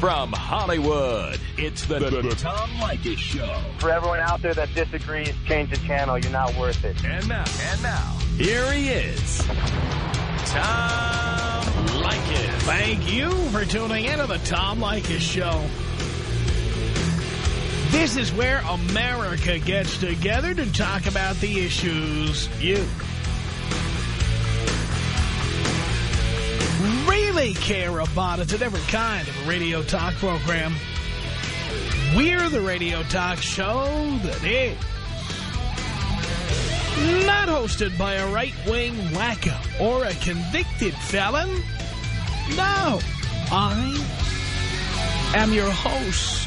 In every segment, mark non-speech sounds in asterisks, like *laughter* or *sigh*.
From Hollywood, it's the, the, the Tom Leykis Show. For everyone out there that disagrees, change the channel. You're not worth it. And now, and now, here he is, Tom Leykis. Thank you for tuning in to the Tom Leykis Show. This is where America gets together to talk about the issues you really care about. It's a different kind of a radio talk program. We're the radio talk show that is not hosted by a right-wing wacko or a convicted felon. No, I am your host.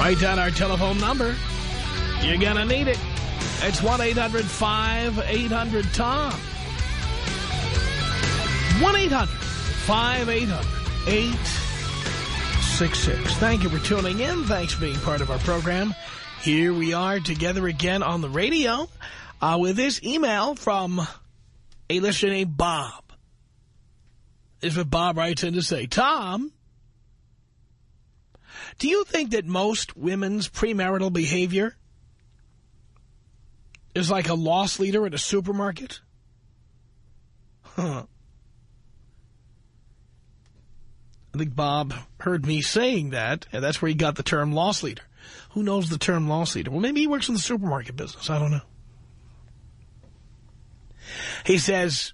Write down our telephone number. You're going to need it. It's 1-800-5800-TOM. 1-800-5800-866. Thank you for tuning in. Thanks for being part of our program. Here we are together again on the radio uh, with this email from a listener named Bob. This is what Bob writes in to say. Tom, do you think that most women's premarital behavior is like a loss leader at a supermarket? Huh. I think Bob heard me saying that, and that's where he got the term loss leader. Who knows the term loss leader? Well, maybe he works in the supermarket business. I don't know. He says,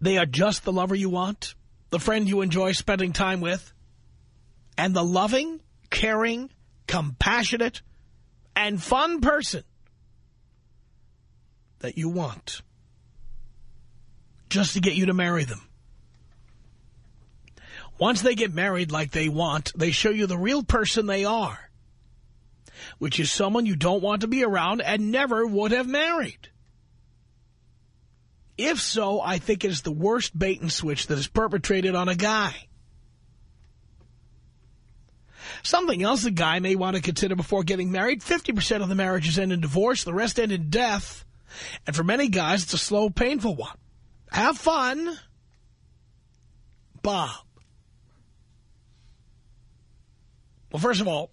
they are just the lover you want, the friend you enjoy spending time with, and the loving, caring, compassionate, and fun person that you want just to get you to marry them. Once they get married like they want, they show you the real person they are, which is someone you don't want to be around and never would have married. If so, I think it is the worst bait and switch that is perpetrated on a guy. Something else a guy may want to consider before getting married, 50% of the marriages end in divorce, the rest end in death. And for many guys, it's a slow, painful one. Have fun, Bob. Well, first of all,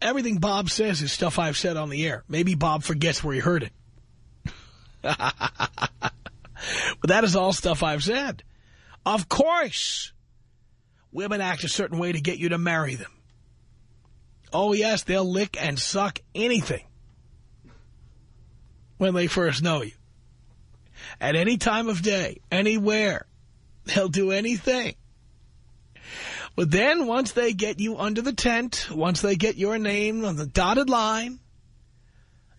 everything Bob says is stuff I've said on the air. Maybe Bob forgets where he heard it. *laughs* but that is all stuff I've said. Of course, women act a certain way to get you to marry them. Oh, yes, they'll lick and suck anything when they first know you. At any time of day, anywhere, they'll do anything. But then once they get you under the tent, once they get your name on the dotted line,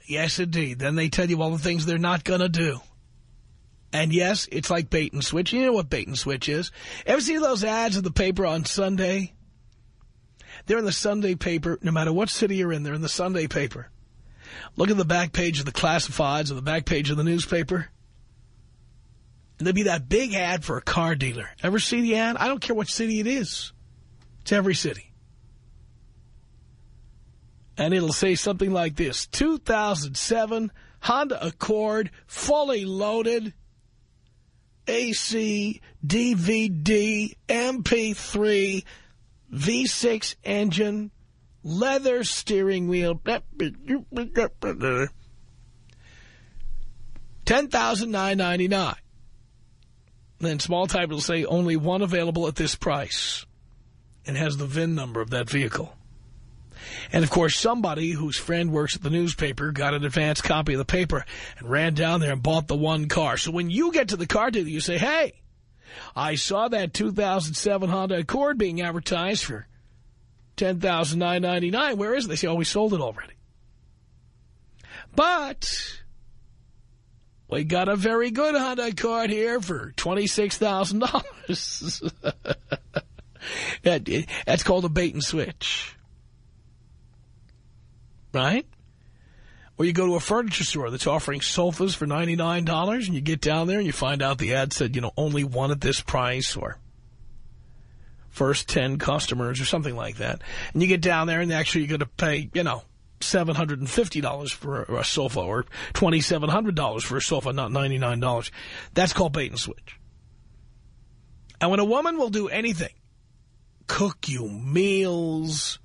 yes, indeed, then they tell you all the things they're not going to do. And yes, it's like bait and switch. You know what bait and switch is. Ever see those ads in the paper on Sunday? They're in the Sunday paper, no matter what city you're in, they're in the Sunday paper. Look at the back page of the classifieds or the back page of the newspaper. And there'd be that big ad for a car dealer. Ever see the ad? I don't care what city it is. It's every city. And it'll say something like this. 2007 Honda Accord, fully loaded, AC, DVD, MP3, V6 engine, leather steering wheel. $10,999. Then small type will say only one available at this price and has the VIN number of that vehicle. And, of course, somebody whose friend works at the newspaper got an advance copy of the paper and ran down there and bought the one car. So when you get to the car dealer, you say, hey, I saw that 2007 Honda Accord being advertised for $10,999. Where is it? They say, oh, we sold it already. But we got a very good Honda Accord here for $26,000. *laughs* that, that's called a bait and switch. Right? Or you go to a furniture store that's offering sofas for $99 and you get down there and you find out the ad said, you know, only one at this price or first 10 customers or something like that. And you get down there and actually you're going to pay, you know, $750 for a sofa or $2,700 for a sofa, not $99. That's called bait and switch. And when a woman will do anything, cook you meals,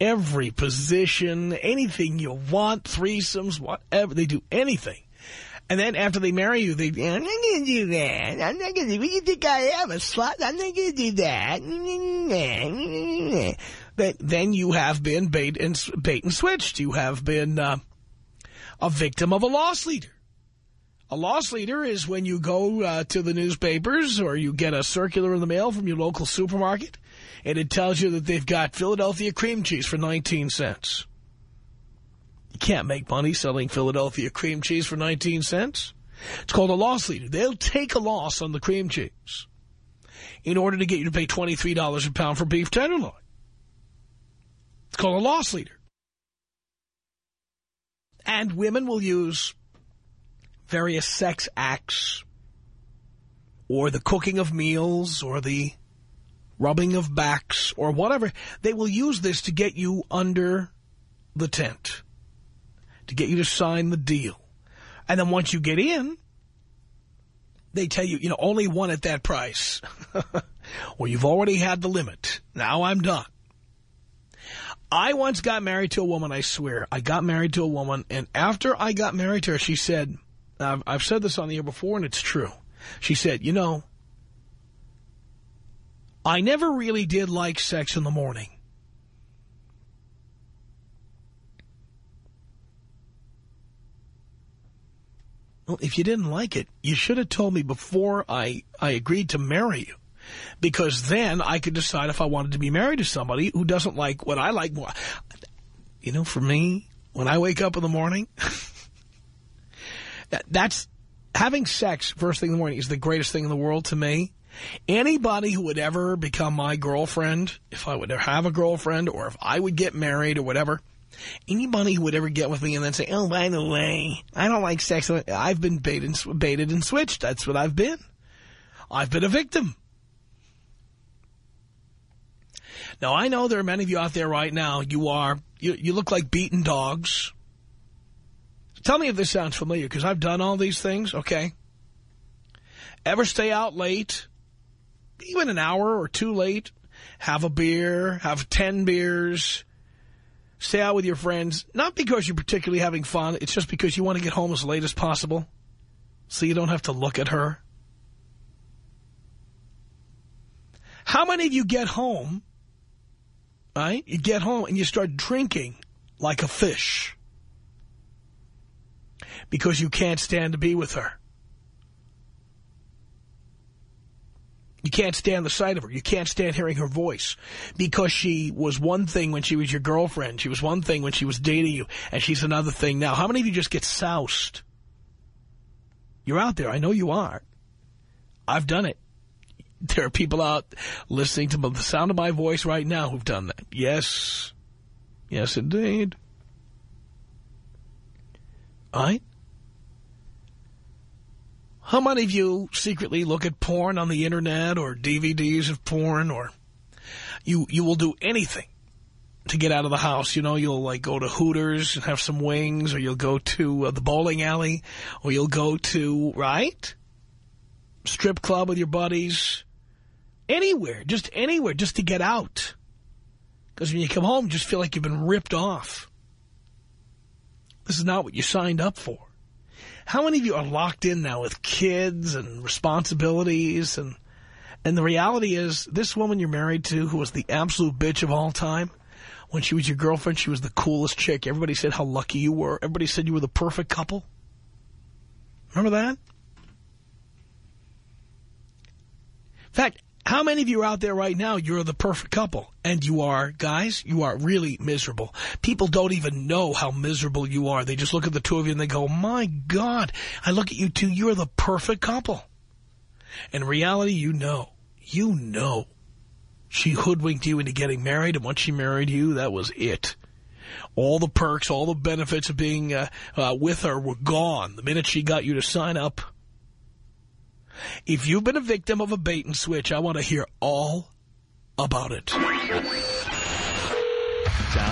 every position, anything you want, threesomes, whatever, they do anything. And then after they marry you, they, I'm not going to do that. I'm not going to, do you think I am, a slut? I'm not going to do that. Then, then you have been bait and, bait and switched. You have been uh, a victim of a loss leader. A loss leader is when you go uh, to the newspapers or you get a circular in the mail from your local supermarket and it tells you that they've got Philadelphia cream cheese for 19 cents. You can't make money selling Philadelphia cream cheese for 19 cents. It's called a loss leader. They'll take a loss on the cream cheese in order to get you to pay $23 a pound for beef tenderloin. It's called a loss leader. And women will use various sex acts or the cooking of meals or the rubbing of backs or whatever. They will use this to get you under the tent, to get you to sign the deal. And then once you get in, they tell you, you know, only one at that price. *laughs* well, you've already had the limit. Now I'm done. I once got married to a woman, I swear. I got married to a woman, and after I got married to her, she said, I've, I've said this on the air before, and it's true. She said, you know, I never really did like sex in the morning. Well, if you didn't like it, you should have told me before I, I agreed to marry you. Because then I could decide if I wanted to be married to somebody who doesn't like what I like more. You know, for me, when I wake up in the morning, *laughs* that's having sex first thing in the morning is the greatest thing in the world to me. Anybody who would ever become my girlfriend, if I would ever have a girlfriend or if I would get married or whatever, Anybody who would ever get with me and then say, oh, by the way, I don't like sex. I've been baited, baited and switched. That's what I've been. I've been a victim. Now, I know there are many of you out there right now, you are, you, you look like beaten dogs. Tell me if this sounds familiar, because I've done all these things, okay? Ever stay out late, even an hour or two late, have a beer, have 10 beers, stay out with your friends, not because you're particularly having fun, it's just because you want to get home as late as possible so you don't have to look at her. How many of you get home, right? You get home and you start drinking like a fish because you can't stand to be with her. You can't stand the sight of her. You can't stand hearing her voice because she was one thing when she was your girlfriend. She was one thing when she was dating you, and she's another thing now. How many of you just get soused? You're out there. I know you are. I've done it. There are people out listening to the sound of my voice right now who've done that. Yes. Yes, indeed. All right? How many of you secretly look at porn on the internet or DVDs of porn or you, you will do anything to get out of the house. You know, you'll like go to Hooters and have some wings or you'll go to uh, the bowling alley or you'll go to, right? Strip club with your buddies. Anywhere, just anywhere, just to get out. Because when you come home, you just feel like you've been ripped off. This is not what you signed up for. How many of you are locked in now with kids and responsibilities? And and the reality is, this woman you're married to, who was the absolute bitch of all time, when she was your girlfriend, she was the coolest chick. Everybody said how lucky you were. Everybody said you were the perfect couple. Remember that? In fact, how many of you are out there right now, you're the perfect couple, and you are, guys, you are really miserable. People don't even know how miserable you are. They just look at the two of you and they go, my God, I look at you two, you're the perfect couple. In reality, you know, you know, she hoodwinked you into getting married, and once she married you, that was it. All the perks, all the benefits of being uh, uh, with her were gone the minute she got you to sign up. If you've been a victim of a bait and switch, I want to hear all about it. Tom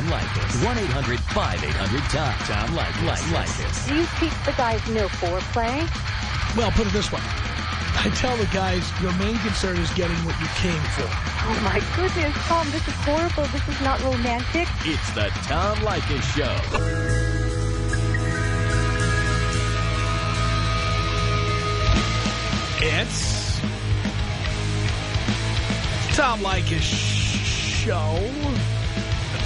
Leykis. 1-800-5800-TOM. Tom Leykis. Leykis. Do you teach the guys no foreplay? Well, put it this way. I tell the guys, your main concern is getting what you came for. Oh, my goodness, Tom, this is horrible. This is not romantic. It's the Tom Leykis Show. It's Tom Leykis Show.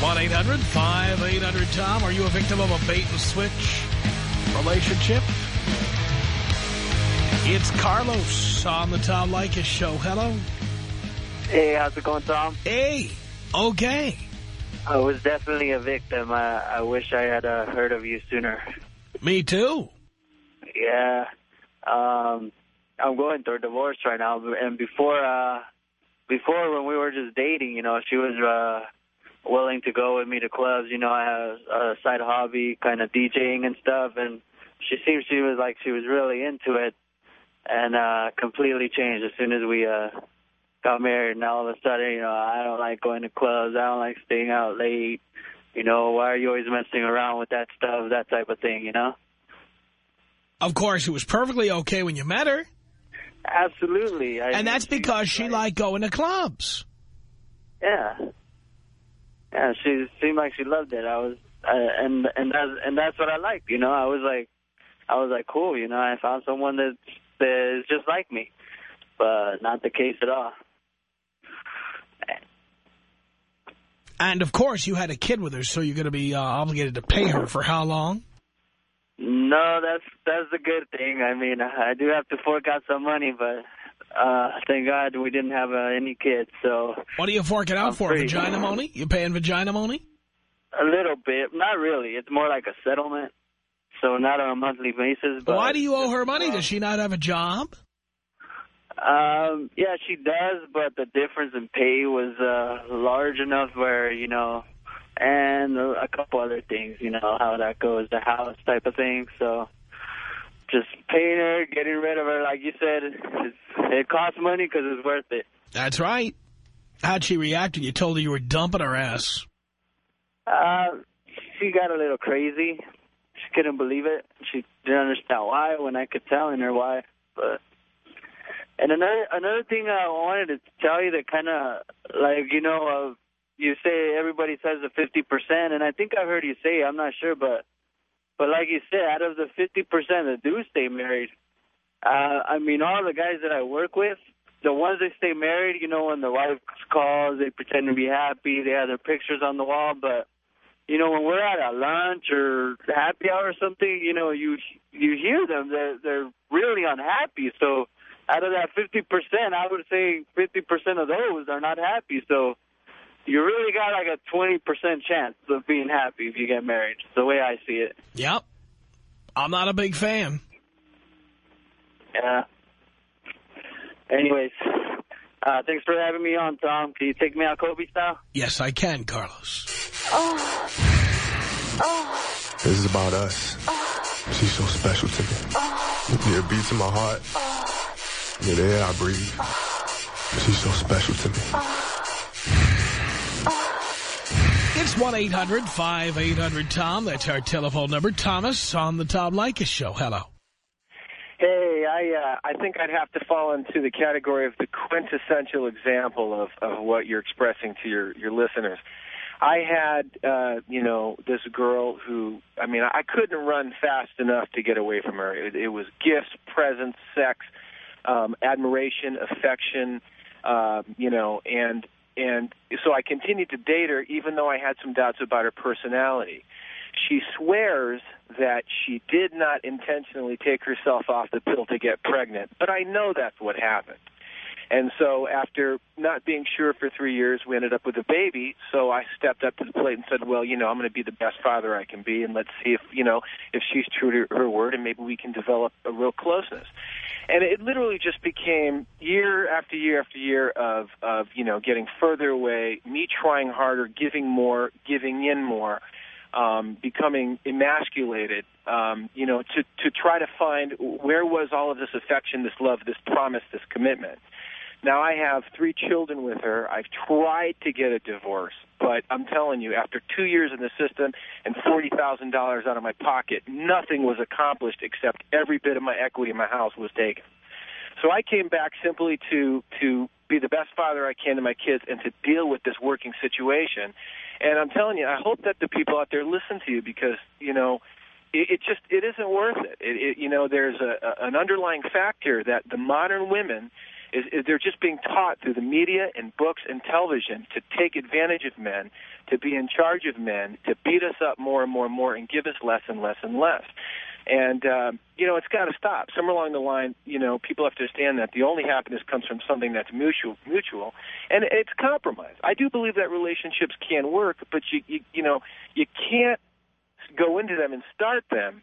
1-800-5800-TOM. Are you a victim of a bait-and-switch relationship? It's Carlos on the Tom Leykis Show. Hello. Hey, how's it going, Tom? Hey. Okay. I was definitely a victim. I, I wish I had uh, heard of you sooner. Me too. Yeah. Um, I'm going through a divorce right now, and before, uh, before when we were just dating, you know, she was uh, willing to go with me to clubs. You know, I have a side hobby, kind of DJing and stuff, and she seemed she was like she was really into it, and uh, completely changed as soon as we uh, got married. And all of a sudden, you know, I don't like going to clubs. I don't like staying out late. You know, why are you always messing around with that stuff? That type of thing, you know. Of course, it was perfectly okay when you met her. Absolutely. I And that's because she like, liked going to clubs. Yeah. Yeah, she seemed like she loved it. I was, uh, and and that's and that's what I liked. You know, I was like, I was like, cool. You know, I found someone that that is just like me, but not the case at all. And, of course, you had a kid with her, so you're going to be uh, obligated to pay her for how long? No, that's that's the good thing. I mean, I do have to fork out some money, but uh thank God we didn't have uh, any kids. So What are you forking out I'm for, free. vagina money? You paying vagina money? a little bit, not really. It's more like a settlement. So not on a monthly basis. But Why do you owe her money? Does she not have a job? Um, yeah, she does, but the difference in pay was uh, large enough where, you know, and a couple other things, you know, how that goes, the house type of thing. So just paying her, getting rid of her, like you said, it's, it costs money because it's worth it. That's right. How'd she react when you told her you were dumping her ass? Uh, she got a little crazy. She couldn't believe it. She didn't understand why when I could telling her why. But and another another thing I wanted to tell you that kind of like you know uh, you say everybody says the fifty percent, and I think I heard you say I'm not sure, but but like you said, out of the fifty percent that do stay married, uh, I mean all the guys that I work with, the ones that stay married, you know, when the wife calls, they pretend to be happy, they have their pictures on the wall, but you know, when we're at a lunch or happy hour or something, you know, you you hear them, they're they're really unhappy. So out of that fifty percent, I would say fifty percent of those are not happy. So you really got like a twenty percent chance of being happy if you get married. It's the way I see it. Yep. I'm not a big fan. Yeah. Anyways, uh, thanks for having me on, Tom. Can you take me out Kobe style? Yes, I can, Carlos. Oh, oh, This is about us. She's so special to me. Yeah, it beats in my heart. Yeah, the air I breathe. She's so special to me. It's 1-800-5800-TOM. That's our telephone number. Thomas on the Tom Leykis Show. Hello. Hey, I uh, I think I'd have to fall into the category of the quintessential example of, of what you're expressing to your, your listeners. I had, uh, you know, this girl who, I mean, I couldn't run fast enough to get away from her. It, it was gifts, presents, sex, um, admiration, affection, uh, you know, and and so I continued to date her, even though I had some doubts about her personality. She swears that she did not intentionally take herself off the pill to get pregnant, but I know that's what happened. And so after not being sure for three years, we ended up with a baby. So I stepped up to the plate and said, well, you know, I'm going to be the best father I can be, and let's see if, you know, if she's true to her word, and maybe we can develop a real closeness. And it literally just became year after year after year of, of you know, getting further away, me trying harder, giving more, giving in more, um, becoming emasculated, um, you know, to, to try to find where was all of this affection, this love, this promise, this commitment. Now I have three children with her. I've tried to get a divorce, but I'm telling you, after two years in the system and forty thousand dollars out of my pocket, nothing was accomplished except every bit of my equity in my house was taken. So I came back simply to to be the best father I can to my kids and to deal with this working situation. And I'm telling you, I hope that the people out there listen to you because you know it, it just it isn't worth it. it, it you know, there's a, a, an underlying factor that the modern women is, is they're just being taught through the media and books and television to take advantage of men, to be in charge of men, to beat us up more and more and more, and give us less and less and less. And uh, you know, it's got to stop. Somewhere along the line, you know, people have to understand that the only happiness comes from something that's mutual, mutual, and it's compromise. I do believe that relationships can work, but you, you, you know, you can't go into them and start them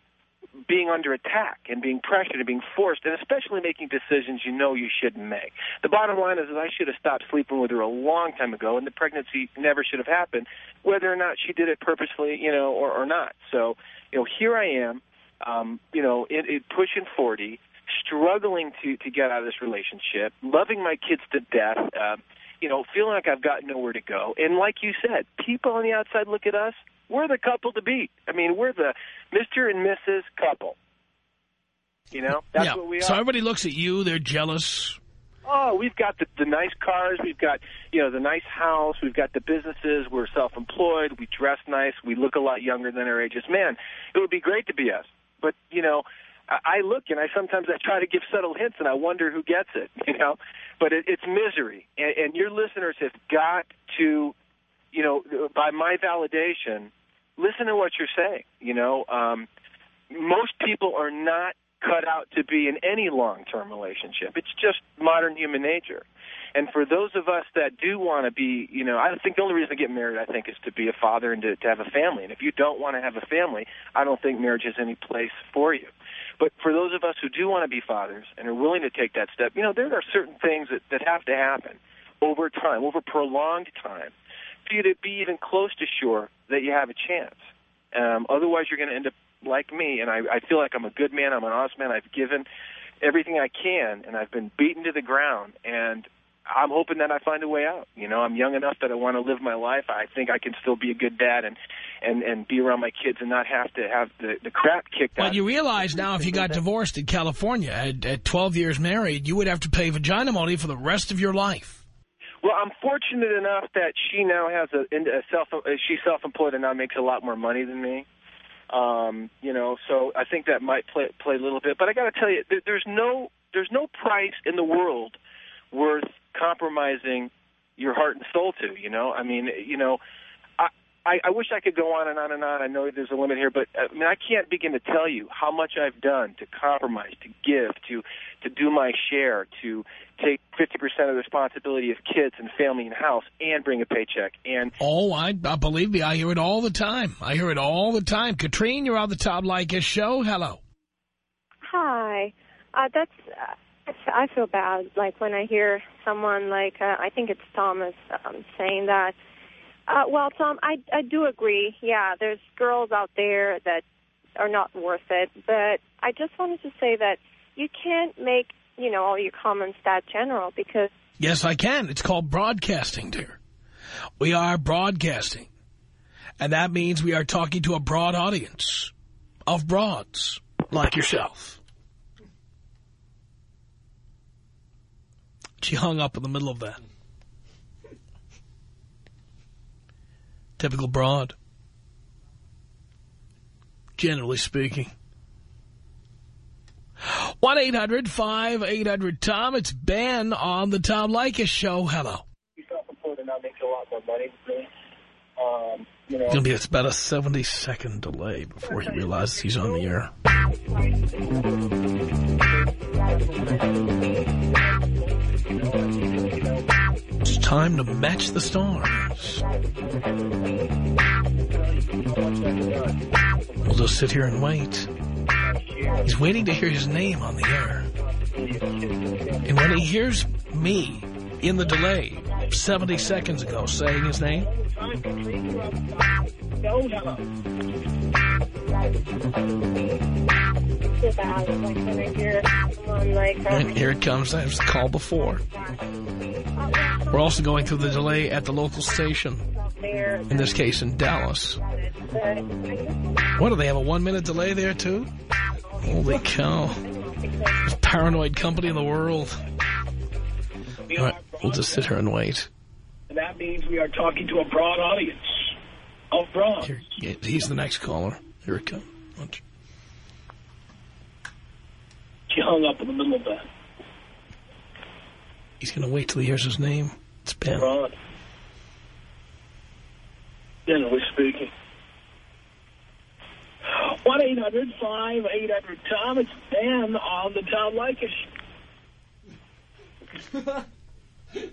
being under attack and being pressured and being forced, and especially making decisions you know you shouldn't make. The bottom line is that I should have stopped sleeping with her a long time ago, and the pregnancy never should have happened, whether or not she did it purposefully, you know, or, or not. So, you know, here I am, um, you know, it, it pushing 40, struggling to to get out of this relationship, loving my kids to death. Uh, you know, feeling like I've got nowhere to go. And like you said, people on the outside look at us we're the couple to beat. I mean, we're the Mr. and Mrs. couple. You know, that's yeah. what we are. So everybody looks at you, they're jealous. Oh, we've got the, the nice cars, we've got, you know, the nice house, we've got the businesses, we're self-employed, we dress nice, we look a lot younger than our ages. Man, it would be great to be us. But, you know, I, I look and I sometimes I try to give subtle hints and I wonder who gets it, *laughs* you know. But it, it's misery. And, and your listeners have got to, you know, by my validation, listen to what you're saying. You know, um, most people are not cut out to be in any long-term relationship. It's just modern human nature. And for those of us that do want to be, you know, I think the only reason to get married, I think, is to be a father and to, to have a family. And if you don't want to have a family, I don't think marriage has any place for you. But for those of us who do want to be fathers and are willing to take that step, you know, there are certain things that, that have to happen over time, over prolonged time, for you to be even close to sure that you have a chance. Um, otherwise, you're going to end up like me, and I, I feel like I'm a good man. I'm an honest man. I've given everything I can, and I've been beaten to the ground, and I'm hoping that I find a way out. You know, I'm young enough that I want to live my life. I think I can still be a good dad and and and be around my kids and not have to have the the crap kicked well, out. Well, you realize now if you got divorced in California at, at 12 years married, you would have to pay vagina money for the rest of your life. Well, I'm fortunate enough that she now has a, a self. She's self-employed and now makes a lot more money than me. Um, you know, so I think that might play play a little bit. But I got to tell you, there, there's no there's no price in the world worth compromising your heart and soul to. You know, I mean, you know, I, I wish I could go on and on and on. I know there's a limit here, but uh, I mean, I can't begin to tell you how much I've done to compromise, to give, to to do my share, to take 50% of the responsibility of kids and family and house, and bring a paycheck. And oh, I, I believe me, I hear it all the time. I hear it all the time. Katrine, you're on the Tom Leykis show. Hello. Hi. Uh, that's. Uh, I feel bad, like when I hear someone like uh, I think it's Thomas um, saying that uh, well, Tom, I I do agree. Yeah, there's girls out there that are not worth it, but I just wanted to say that you can't make you know all your comments that general because. Yes, I can. It's called broadcasting, dear. We are broadcasting. And that means we are talking to a broad audience of broads like yourself. She hung up in the middle of that. Typical broad. Generally speaking. 1-800-5800-TOM. It's Ben on the Tom Leykis Show. Hello. self-employed and a lot more money. Um, you know. It'll be it's about a 70-second delay before he realizes he's on the air. It's time to match the stars. We'll just sit here and wait. He's waiting to hear his name on the air. And when he hears me in the delay 70 seconds ago saying his name, and here it comes. That was the call before. We're also going through the delay at the local station. In this case, in Dallas. What, do they have a one-minute delay there, too? Holy cow. Most paranoid company in the world. All right, we'll just sit here and wait. That means we are talking to a broad audience. Of broad. Here, he's the next caller. Here it comes. She hung up in the middle of that. He's going to wait till he hears his name. It's Ben. Broad. Generally speaking. 1-800-5800-TOM. It's Dan on the Tom Leykis. *laughs*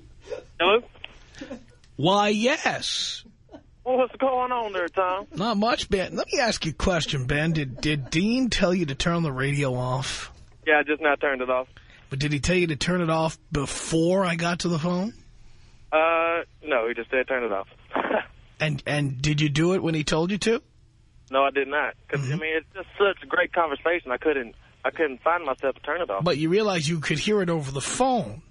Hello? Why, yes. Well, what's going on there, Tom? Not much, Ben. Let me ask you a question, Ben. Did, did Dean tell you to turn the radio off? Yeah, I just now turned it off. But did he tell you to turn it off before I got to the phone? Uh, no, he just said turn it off. *laughs* And and did you do it when he told you to? No, I did not. Because, I mm-hmm. mean, it's just such a great conversation. I couldn't, I couldn't find myself to turn it off. But you realize you could hear it over the phone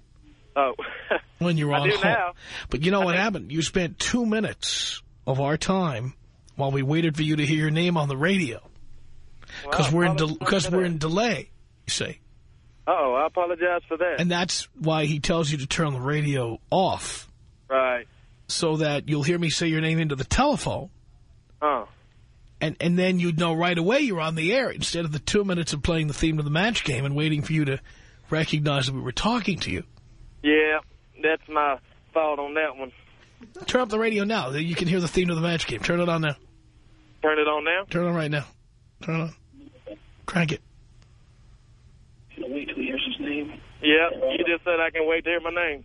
oh. *laughs* when you were I on do hold. now. But you know I what think- happened? You spent two minutes of our time while we waited for you to hear your name on the radio. Because Well, we're in because we're in delay, you see. Uh-oh, I apologize for that. And that's why he tells you to turn the radio off right. so that you'll hear me say your name into the telephone. Oh. And and then you'd know right away you're on the air instead of the two minutes of playing the theme of the match game and waiting for you to recognize that we were talking to you. Yeah, that's my fault on that one. Turn up the radio now. You can hear the theme of the match game. Turn it on now. Turn it on now? Turn it on right now. Turn it on. Crank it. He's going to wait till he hears his name. Yeah, you just said I can wait to hear my name.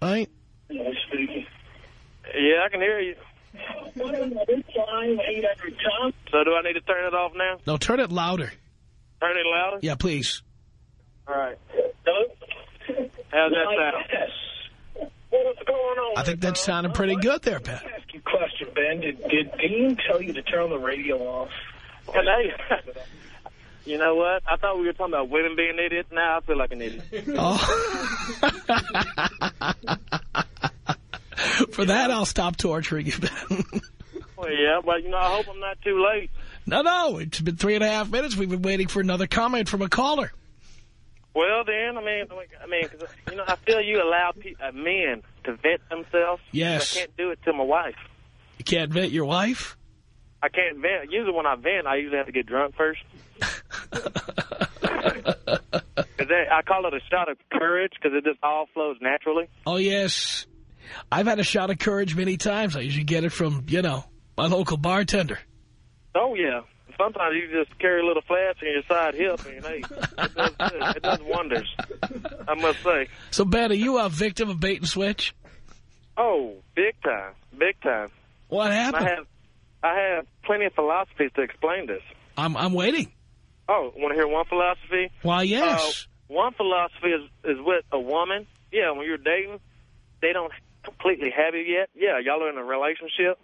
All right. Yeah, I can hear you. 1-800-5800-TOM. So do I need to turn it off now? No, turn it louder. Turn it louder? Yeah, please. All right. Hello? How's that sound? Yes. What's going on? I think that sounded pretty good there, Ben. ask you a question, Ben. Did, did Dean tell you to turn the radio off? Can I? You know what? I thought we were talking about women being idiots. Now I feel like an idiot. Oh. *laughs* For that, I'll stop torturing you, Ben. *laughs* Well, yeah, but, you know, I hope I'm not too late. no, no, it's been three and a half minutes. We've been waiting for another comment from a caller. Well, then, I mean, I mean, 'cause, you know, I feel you allow pe uh, men to vet themselves. Yes. I can't do it to my wife. You can't vet your wife? I can't vent. Usually when I vent, I usually have to get drunk first. *laughs* that, I call it a shot of courage because it just all flows naturally. Oh, yes. I've had a shot of courage many times. I usually get it from, you know, my local bartender. Oh, yeah. Sometimes you just carry a little flask in your side hip, and hey, it does, it does wonders, I must say. So, Ben, are you a victim of bait and switch? Oh, big time, big time. What happened? I have, I have plenty of philosophies to explain this. I'm, I'm waiting. Oh, want to hear one philosophy? Why, yes. Uh, one philosophy is, is with a woman. Yeah, when you're dating, they don't completely have you yet. Yeah, y'all are in a relationship,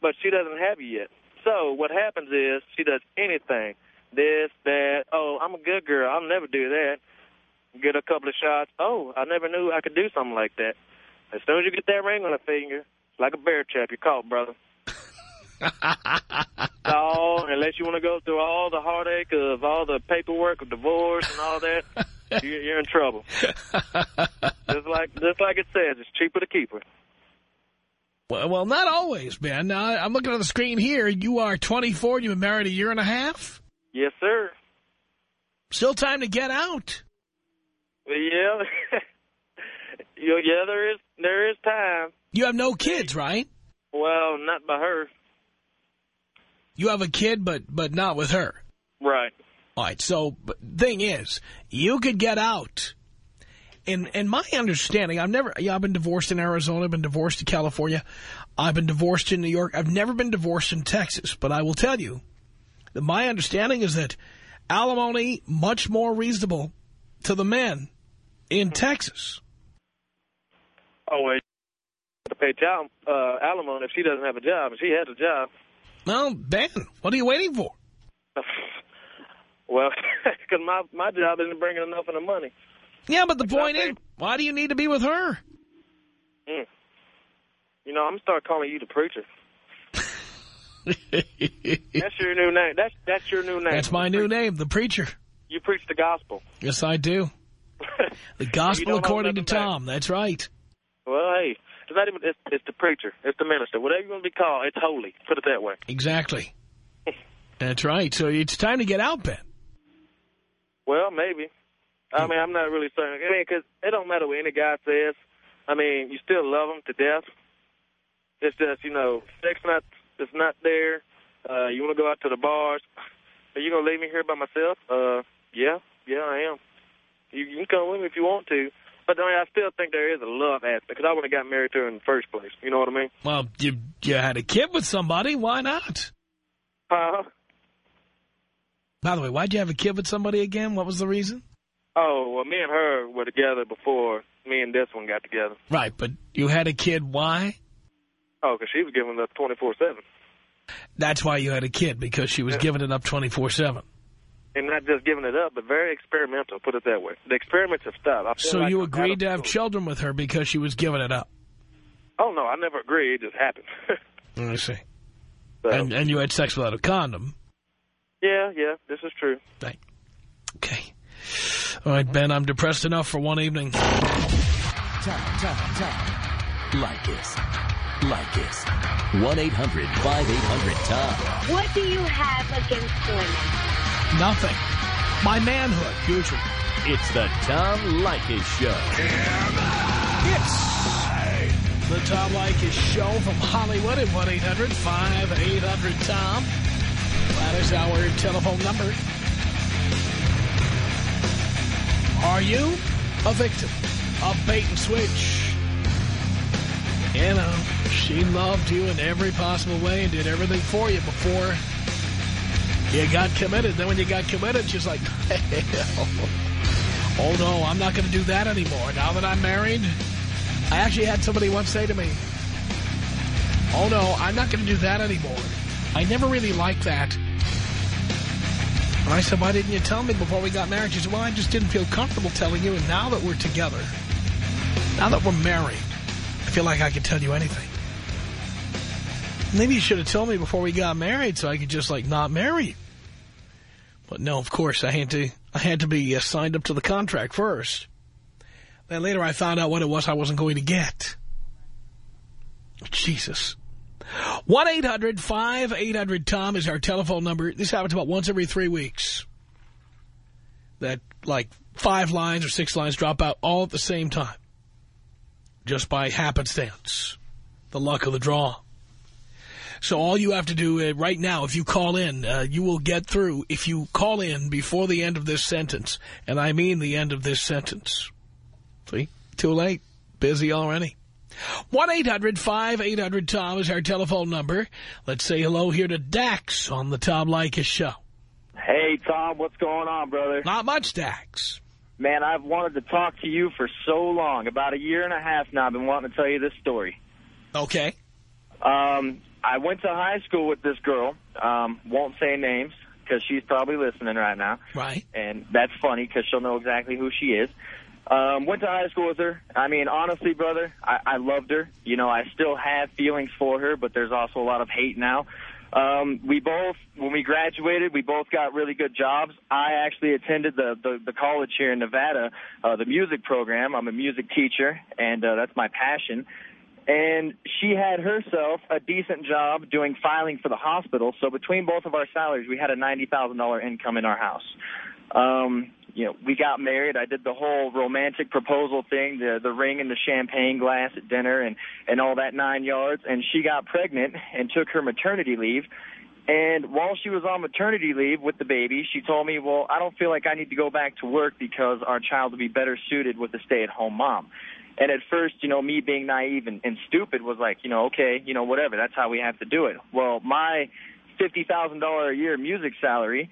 but she doesn't have you yet. So what happens is she does anything. This, that. Oh, I'm a good girl. I'll never do that. Get a couple of shots. Oh, I never knew I could do something like that. As soon as you get that ring on the finger, it's like a bear trap. You're caught, brother. *laughs* oh, unless you want to go through all the heartache of all the paperwork of divorce and all that, you're, you're in trouble. just like just like it says, it's cheaper to keep her. Well, well, not always, Ben. Now, I'm looking at the screen here. You are 24. You've been married a year and a half. Yes, sir. Still time to get out. Well, yeah, *laughs* yeah, yeah. There is there is time. You have no kids, right? Well, not by her. You have a kid, but but not with her. Right. All right. So, but thing is, you could get out. In in my understanding, I've never. Yeah, I've been divorced in Arizona. I've been divorced in California. I've been divorced in New York. I've never been divorced in Texas. But I will tell you that my understanding is that alimony much more reasonable to the men in Texas. Oh wait. To pay child uh, alimony if she doesn't have a job. If she has a job, Well, Ben, what are you waiting for? Well, *laughs* because my my job isn't bringing enough of the money. Yeah, but the point is, why do you need to be with her? Mm. You know, I'm gonna start calling you the preacher. *laughs* that's your new name. That's that's your new name. That's my new name, the preacher. You preach the gospel. Yes, I do. *laughs* The gospel according to nothing back. Tom. That's right. Well, hey, it's not even. It's, it's the preacher. It's the minister. Whatever you want to be called, it's holy. Put it that way. Exactly. That's right. So it's time to get out, Ben. Well, maybe. I mean, I'm not really certain. I mean, because it don't matter what any guy says. I mean, you still love them to death. It's just, you know, sex not, it's not there. Uh, you want to go out to the bars. Are you going to leave me here by myself? Uh, yeah, yeah, I am. You, you can come with me if you want to. But I, mean, I still think there is a love aspect because I wouldn't have got married to her in the first place. You know what I mean? Well, you you had a kid with somebody. Why not? Uh, By the way, why'd you have a kid with somebody again? What was the reason? oh, well, me and her were together before me and this one got together. Right, but you had a kid. Why? Oh, because she was giving it up 24-7. That's why you had a kid, because she was giving it up 24-7. And not just giving it up, but very experimental, put it that way. The experiments have stopped. So like you agreed to have school. children with her because she was giving it up. Oh, no, I never agreed. It just happened. *laughs* I see. so, And, and you had sex without a condom. Yeah, yeah, this is true. Right. Okay. All right, Ben, I'm depressed enough for one evening. Tom, Tom, Tom. Leykis. Leykis. 1-800-5800-TOM. What do you have against women? Nothing. My manhood, usually. It's the Tom Leykis Show. It's the Tom Leykis Show from Hollywood at 1-800-5800-TOM. That is our telephone number. Are you a victim of bait and switch? You know, she loved you in every possible way and did everything for you before you got committed. Then when you got committed, she's like, *laughs* hell. Oh, no, I'm not going to do that anymore. Now that I'm married, I actually had somebody once say to me, oh, no, I'm not going to do that anymore. I never really liked that. And I said, why didn't you tell me before we got married? She said, well, I just didn't feel comfortable telling you. And now that we're together, now that we're married, I feel like I could tell you anything. Maybe you should have told me before we got married so I could just, like, not marry you. But no, of course, I had to I had to be uh, signed up to the contract first. Then later I found out what it was I wasn't going to get. Jesus. 1-800-5800-TOM is our telephone number. This happens about once every three weeks. That, like, five lines or six lines drop out all at the same time. Just by happenstance. The luck of the draw. So all you have to do uh, right now, if you call in, uh, you will get through if you call in before the end of this sentence. And I mean the end of this sentence. See? Too late. Busy already. 1-800-5800-TOM is our telephone number. Let's say hello here to Dax on the Tom Leykis show. Hey, Tom, what's going on, brother? Not much, Dax. Man, I've wanted to talk to you for so long. About a year and a half now, I've been wanting to tell you this story. Okay. Um, I went to high school with this girl. Um, won't say names because she's probably listening right now. Right. And that's funny because she'll know exactly who she is. Um, went to high school with her. I mean, honestly, brother, I, I loved her. You know, I still have feelings for her, but there's also a lot of hate now. Um, we both, when we graduated, we both got really good jobs. I actually attended the, the, the college here in Nevada, uh, the music program. I'm a music teacher, and uh, that's my passion. And she had herself a decent job doing filing for the hospital. So between both of our salaries, we had a $90,000 income in our house. Um, you know, we got married. I did the whole romantic proposal thing, the the ring and the champagne glass at dinner and and all that nine yards. And she got pregnant and took her maternity leave. And while she was on maternity leave with the baby, she told me, "Well, I don't feel like I need to go back to work because our child will be better suited with a stay-at-home mom." And at first, you know, me being naive and, and stupid was like, you know, okay, you know, whatever. That's how we have to do it. Well, my fifty thousand dollar a year music salary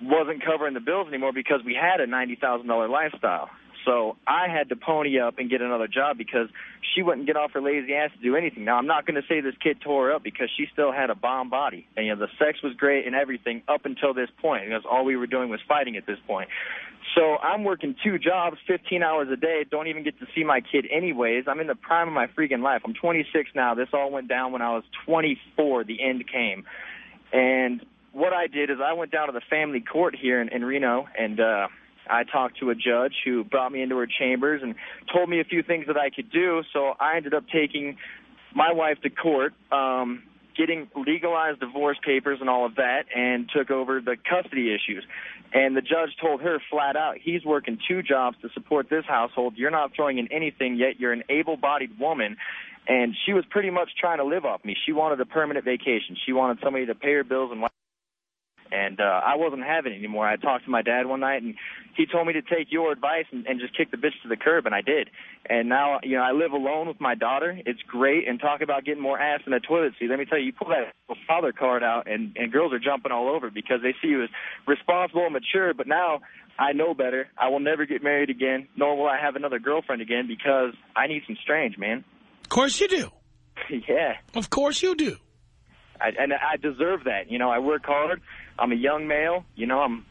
wasn't covering the bills anymore because we had a ninety thousand dollar lifestyle. So I had to pony up and get another job because she wouldn't get off her lazy ass to do anything. Now, I'm not going to say this kid tore her up because she still had a bomb body. And, you know, the sex was great and everything up until this point because all we were doing was fighting at this point. So I'm working two jobs, 15 hours a day, don't even get to see my kid anyways. I'm in the prime of my freaking life. I'm 26 now. This all went down when I was 24. The end came. And what I did is I went down to the family court here in, in Reno and, uh, I talked to a judge who brought me into her chambers and told me a few things that I could do. So I ended up taking my wife to court, um, getting legalized divorce papers and all of that, and took over the custody issues. And the judge told her flat out, he's working two jobs to support this household. You're not throwing in anything yet. You're an able-bodied woman. And she was pretty much trying to live off me. She wanted a permanent vacation. She wanted somebody to pay her bills and and uh, I wasn't having it anymore. I talked to my dad one night, and he told me to take your advice and, and just kick the bitch to the curb, and I did. And now, you know, I live alone with my daughter. It's great. And talk about getting more ass in a toilet seat. Let me tell you, you pull that father card out, and and girls are jumping all over because they see you as responsible and mature. But now I know better. I will never get married again, nor will I have another girlfriend again because I need some strange, man. Of course you do. *laughs* yeah. Of course you do. I, and I deserve that. You know, I work hard. I'm a young male. You know, I'm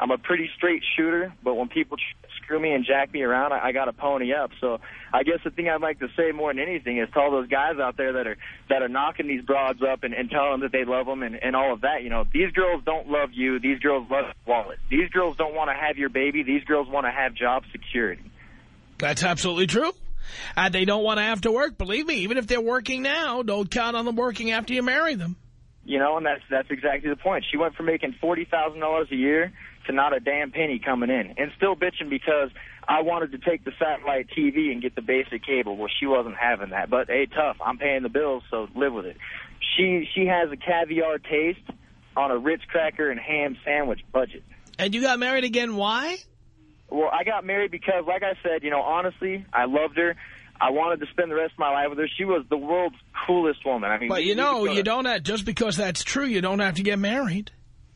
I'm a pretty straight shooter, but when people screw me and jack me around, I, I got to pony up. So I guess the thing I'd like to say more than anything is to all those guys out there that are that are knocking these broads up and, and telling them that they love them and, and all of that. You know, these girls don't love you. These girls love wallet. These girls don't want to have your baby. These girls want to have job security. That's absolutely true. And they don't want to have to work. Believe me, even if they're working now, don't count on them working after you marry them. You know, and that's that's exactly the point. She went from making forty thousand dollars a year to not a damn penny coming in, and still bitching because I wanted to take the satellite TV and get the basic cable. Well, she wasn't having that. But hey, tough. I'm paying the bills, so live with it. She she has a caviar taste on a Ritz cracker and ham sandwich budget. And you got married again? Why? Well, I got married because, like I said, you know, honestly, I loved her. I wanted to spend the rest of my life with her. She was the world's coolest woman. I mean, but you know, you don't have, just because that's true, you don't have to get married.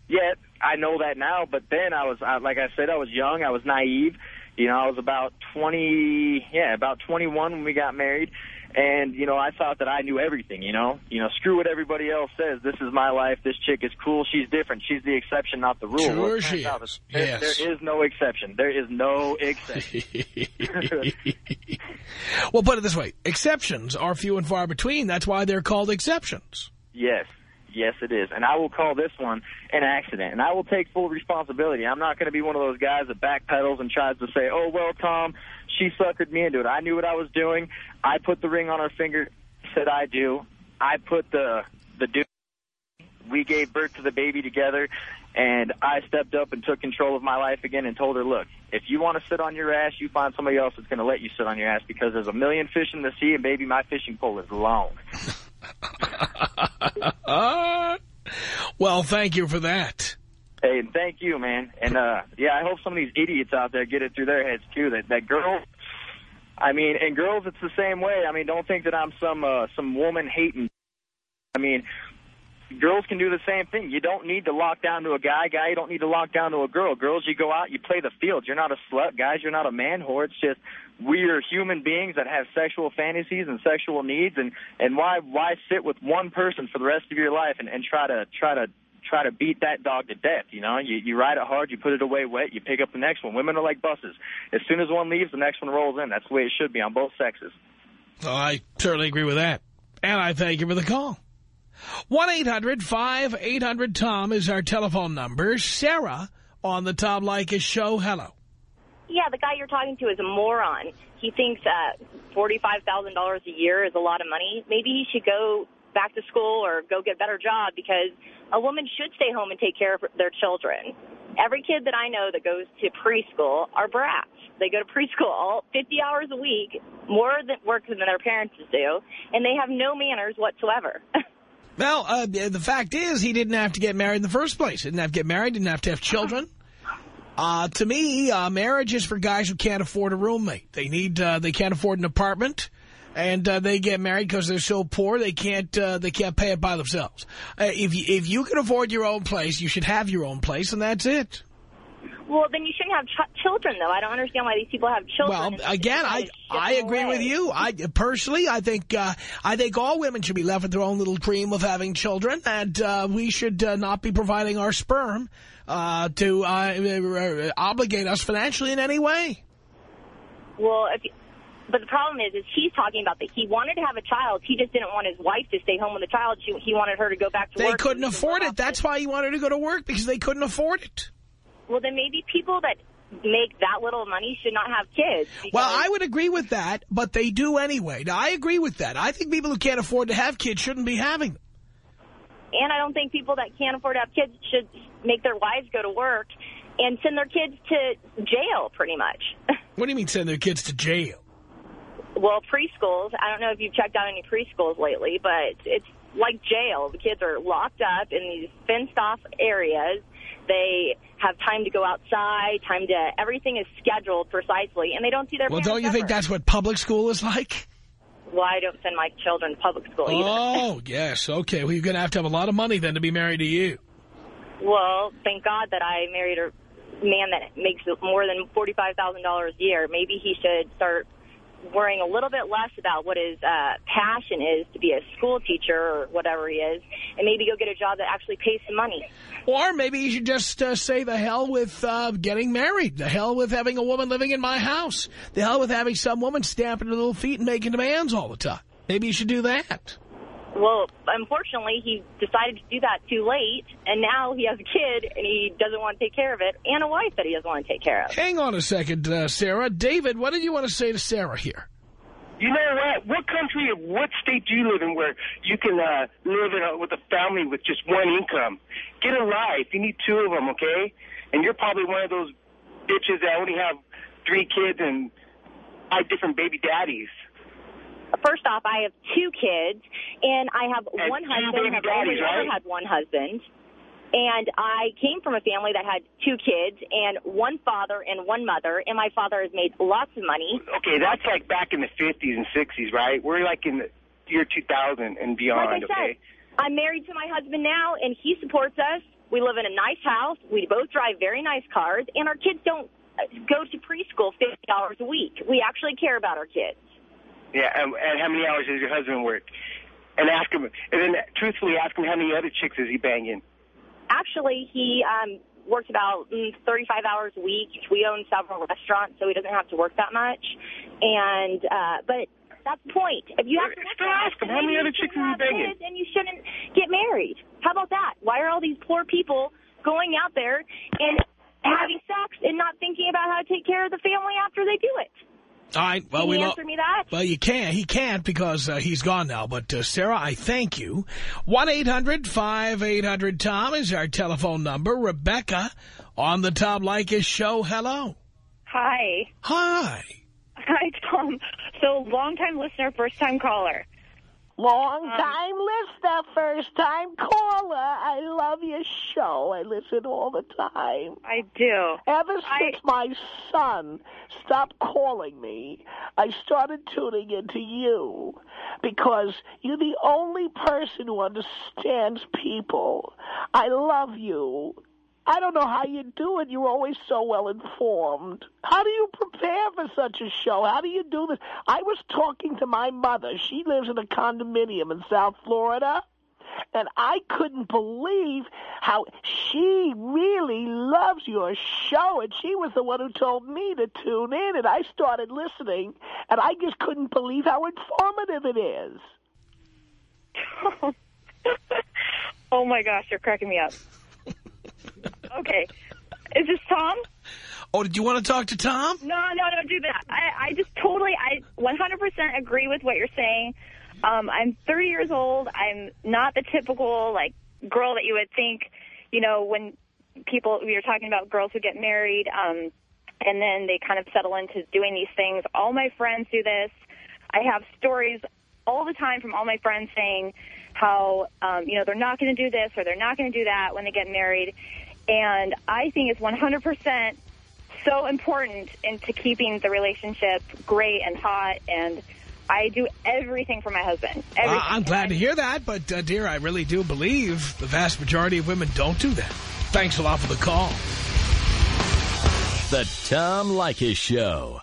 Yeah, I know that now. But then I was, I, like I said, I was young. I was naive. You know, I was about 20, yeah, about 21 when we got married. And, you know, I thought that I knew everything, you know. You know, screw what everybody else says. This is my life. This chick is cool. She's different. She's the exception, not the rule. Sure she out, is. There, yes. there is no exception. There is no exception. *laughs* well, put it this way. Exceptions are few and far between. That's why they're called exceptions. Yes. Yes, it is. And I will call this one an accident. And I will take full responsibility. I'm not going to be one of those guys that backpedals and tries to say, oh, well, Tom, she suckered me into it. I knew what I was doing. I put the ring on her finger, said I do. I put the, the dude. We gave birth to the baby together, and I stepped up and took control of my life again and told her, look, if you want to sit on your ass, you find somebody else that's going to let you sit on your ass because there's a million fish in the sea, and, baby, my fishing pole is long. *laughs* well, thank you for that. Hey, thank you, man. And, uh, yeah, I hope some of these idiots out there get it through their heads, too, that, that girls, I mean, and girls, it's the same way. I mean, don't think that I'm some, uh, some woman-hating. I mean, girls can do the same thing. You don't need to lock down to a guy. Guy, you don't need to lock down to a girl. Girls, you go out, you play the field. You're not a slut. Guys, you're not a man whore. It's just we are human beings that have sexual fantasies and sexual needs. And and why why sit with one person for the rest of your life and, and try to try to try to beat that dog to death? You know, you you ride it hard, you put it away wet, you pick up the next one. Women are like buses. As soon as one leaves, the next one rolls in. That's the way it should be on both sexes. Oh, I certainly agree with that. And I thank you for the call. 1-800-5800-TOM is our telephone number. Sarah on the Tom Leykis show. Hello. Yeah, the guy you're talking to is a moron. He thinks uh, $45,000 a year is a lot of money. Maybe he should go back to school or go get a better job because a woman should stay home and take care of their children. Every kid that I know that goes to preschool are brats. They go to preschool all 50 hours a week, more than work than their parents do, and they have no manners whatsoever. *laughs* Well, uh, the fact is he didn't have to get married in the first place. Didn't have to get married, didn't have to have children. Uh, to me, uh, marriage is for guys who can't afford a roommate. They need, uh, they can't afford an apartment, and uh, they get married because they're so poor they can't, uh, they can't pay it by themselves. Uh, if you, if you can afford your own place, you should have your own place, and that's it. Well, then you shouldn't have ch children, though. I don't understand why these people have children. Well, again, I I agree away. with you. I personally, I think uh, I think all women should be left with their own little dream of having children, and uh, we should uh, not be providing our sperm uh, to uh, obligate us financially in any way. Well, if but the problem is, is he's talking about that he wanted to have a child. He just didn't want his wife to stay home with the child. She, he wanted her to go back to They work. They couldn't afford it. That's why he wanted to go to work because they couldn't afford it. Well, then maybe people that make that little money should not have kids. Well, I would agree with that, but they do anyway. Now, I agree with that. I think people who can't afford to have kids shouldn't be having them. And I don't think people that can't afford to have kids should make their wives go to work and send their kids to jail, pretty much. *laughs* What do you mean send their kids to jail? Well, preschools, I don't know if you've checked out any preschools lately, but it's like jail. The kids are locked up in these fenced-off areas. They have time to go outside, time to, everything is scheduled precisely, and they don't see their Well, parents don't you think that's what public school is like? Well, I don't send my children to public school either. Oh, *laughs* yes. Okay. Well, you're going to have to have a lot of money then to be married to you. Well, thank God that I married a man that makes more than $45,000 a year. Maybe he should start worrying a little bit less about what his uh, passion is to be a school teacher or whatever he is, and maybe go get a job that actually pays some money. Or maybe you should just uh, say the hell with uh, getting married. The hell with having a woman living in my house. The hell with having some woman stamping her little feet and making demands all the time. Maybe you should do that. Well, unfortunately, he decided to do that too late, and now he has a kid, and he doesn't want to take care of it, and a wife that he doesn't want to take care of. Hang on a second, uh, Sarah. David, what did you want to say to Sarah here? You know what? What country, what state do you live in where you can uh, live in a, with a family with just one income? Get a life. You need two of them, okay? And you're probably one of those bitches that only have three kids and five different baby daddies. First off, I have two kids, and I have And one husband. I've only ever right? had one husband. And I came from a family that had two kids and one father and one mother, and my father has made lots of money. Okay, that's like back in the 50s and 60s, right? We're like in the year 2000 and beyond, like I okay? said, I'm married to my husband now, and he supports us. We live in a nice house. We both drive very nice cars, and our kids don't go to preschool $50 a week. We actually care about our kids. Yeah, and, and how many hours does your husband work? And ask him, and then truthfully ask him how many other chicks is he banging? Actually, he um, works about mm, 35 hours a week. We own several restaurants, so he doesn't have to work that much. And uh, but that's the point. If you have to Still ask him, how many other chicks is he banging? And you shouldn't get married. How about that? Why are all these poor people going out there and having sex and not thinking about how to take care of the family after they do it? All right. Well, Can we answer me that? Well, you can't. He can't because uh, he's gone now. But, uh, Sarah, I thank you. 1-800-5800-TOM is our telephone number. Rebecca on the Tom Leykis show. Hello. Hi. Hi. Hi, Tom. So, long-time listener, first-time caller. Long Um, time listener, first time caller. I love your show. I listen all the time. I do. Ever since my son stopped calling me, I started tuning into you because you're the only person who understands people. I love you. I don't know how you do it. You're always so well informed. How do you prepare for such a show? How do you do this? I was talking to my mother. She lives in a condominium in South Florida. And I couldn't believe how she really loves your show. And she was the one who told me to tune in. And I started listening. And I just couldn't believe how informative it is. *laughs* oh, my gosh, you're cracking me up. Okay. Is this Tom? Oh, did you want to talk to Tom? No, no, don't do that. I, I just totally, I 100% agree with what you're saying. Um, I'm 30 years old. I'm not the typical, like, girl that you would think, you know, when people, we were talking about girls who get married, um, and then they kind of settle into doing these things. All my friends do this. I have stories all the time from all my friends saying how, um, you know, they're not going to do this or they're not going to do that when they get married. And I think it's 100% so important into keeping the relationship great and hot. And I do everything for my husband. Uh, I'm glad to hear that, but, uh, dear, I really do believe the vast majority of women don't do that. Thanks a lot for the call. The Tom Leykis Show.